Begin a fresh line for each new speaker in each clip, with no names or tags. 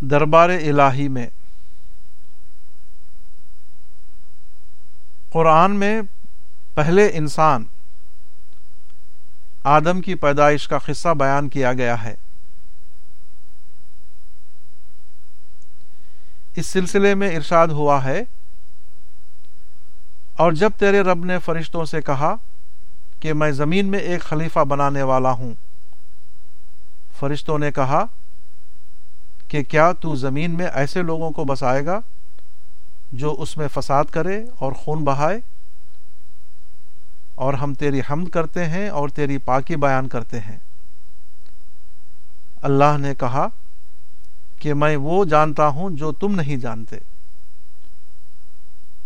دربار الہی میں۔ قرآن میں پہلے انسان آدم کی پیدائش کا قصہ بیان کیا گیا ہے۔ اس سلسلے میں ارشاد ہوا ہے، اور جب تیرے رب نے فرشتوں سے کہا کہ میں زمین میں ایک خلیفہ بنانے والا ہوں، فرشتوں نے کہا کہ کیا تو زمین میں ایسے لوگوں کو بسائے گا جو اس میں فساد کرے اور خون بہائے؟ اور ہم تیری حمد کرتے ہیں اور تیری پاکی بیان کرتے ہیں۔ اللہ نے کہا کہ میں وہ جانتا ہوں جو تم نہیں جانتے۔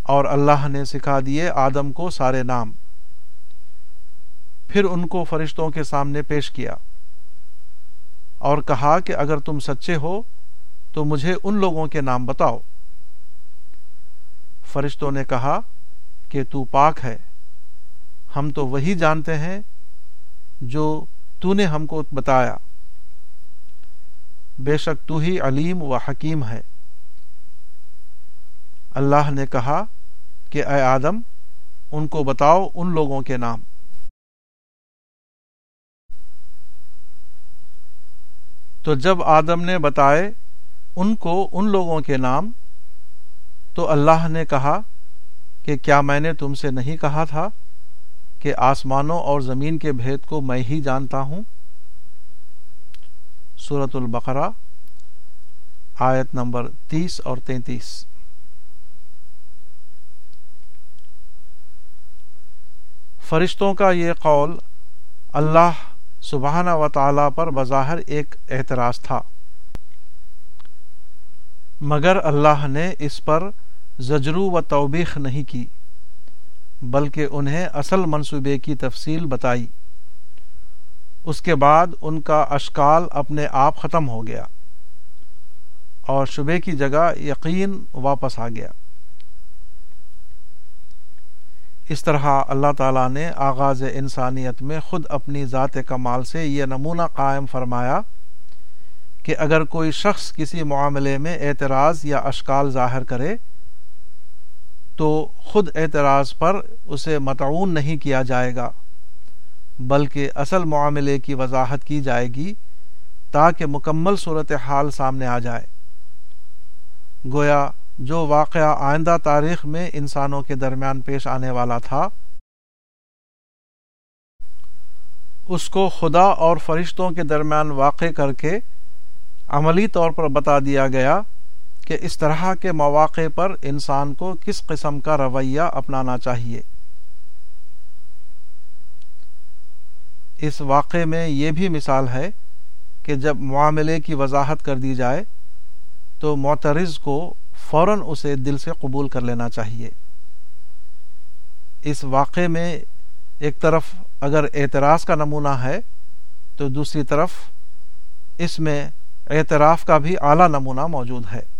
اور اللہ نے سکھا دیے آدم کو سارے نام۔ پھر ان کو فرشتوں کے سامنے پیش کیا اور کہا کہ اگر تم سچے ہو تو مجھے ان لوگوں کے نام بتاؤ۔ فرشتوں نے کہا کہ تو پاک ہے۔ ہم تو وہی جانتے ہیں جو تو نے ہم کو بتایا۔ بے شک تو ہی علیم و حکیم ہے۔ اللہ نے کہا کہ اے آدم، ان کو بتاؤ ان لوگوں کے نام۔ تو جب آدم نے بتائے ان کو، ان لوگوں کے نام تو اللہ نے کہا کہ کیا میں نے تم سے نہیں کہا تھا کہ آسمانوں اور زمین کے بھید کو میں ہی جانتا ہوں؟ صورت البقرہ، آیت نمبر تیس اور تینتیس۔ فرشتوں کا یہ قول اللہ سبحانہ و تعالی پر بظاہر ایک اعتراض تھا۔ مگر اللہ نے اس پر زجرو و توبیخ نہیں کی، بلکہ انہیں اصل منصوبے کی تفصیل بتائی۔ اس کے بعد ان کا اشکال اپنے آپ ختم ہو گیا اور شبے کی جگہ یقین واپس آ گیا۔ اس طرح اللہ تعالیٰ نے آغاز انسانیت میں خود اپنی ذات کمال سے یہ نمونہ قائم فرمایا کہ اگر کوئی شخص کسی معاملے میں اعتراض یا اشکال ظاہر کرے، تو خود اعتراض پر اسے متعون نہیں کیا جائے گا، بلکہ اصل معاملے کی وضاحت کی جائے گی تاکہ مکمل صورت حال سامنے آ جائے۔ گویا جو واقعہ آئندہ تاریخ میں انسانوں کے درمیان پیش آنے والا تھا، اس کو خدا اور فرشتوں کے درمیان واقع کر کے عملی طور پر بتا دیا گیا کہ اس طرح کے مواقع پر انسان کو کس قسم کا رویہ اپنانا چاہیے۔ اس واقعے میں یہ بھی مثال ہے کہ جب معاملے کی وضاحت کر دی جائے تو معترض کو فوراً اسے دل سے قبول کر لینا چاہیے۔ اس واقعے میں ایک طرف اگر اعتراض کا نمونہ ہے تو دوسری طرف اس میں اعتراف کا بھی اعلیٰ نمونہ موجود ہے۔